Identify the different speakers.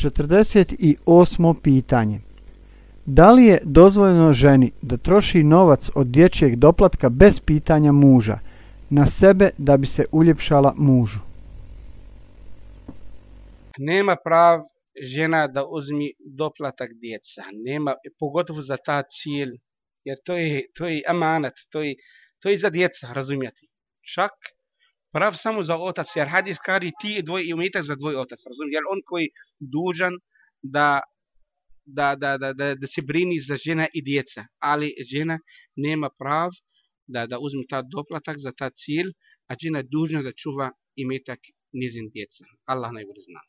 Speaker 1: 48. pitanje. Da li je dozvoljeno ženi da troši novac od dječjeg doplatka bez pitanja muža na sebe da bi se uljepšala mužu?
Speaker 2: Nema prav žena da uzmi doplatak djeca. Nema, pogotovo za ta cilj, jer to je, to je amanat, to je, to je za djeca, razumijete. Čak prav samo za otac, jer hadis kaže ti je dvoj imetak za dvoj otac, razumiješ? Jer on koji dužan da da, da, da, da, da se brini za žena i djeca, ali žena nema prav da, da uzme ta doplatak za ta cilj, a žena je dužna da čuva imetak nizin djeca. Allah najbolje zna.